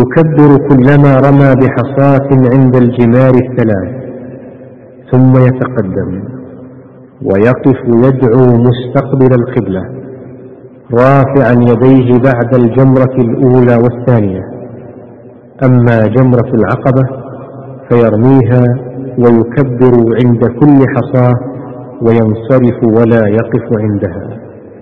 يكبر كلما رمى بحصاة عند الجمار الثلاث ثم يتقدم ويقف يدعو مستقبل القبلة رافعا يديه بعد الجمرة الأولى والثانية. أما جمرة العقبة فيرميها ويكبر عند كل حصاة وينصرف ولا يقف عندها.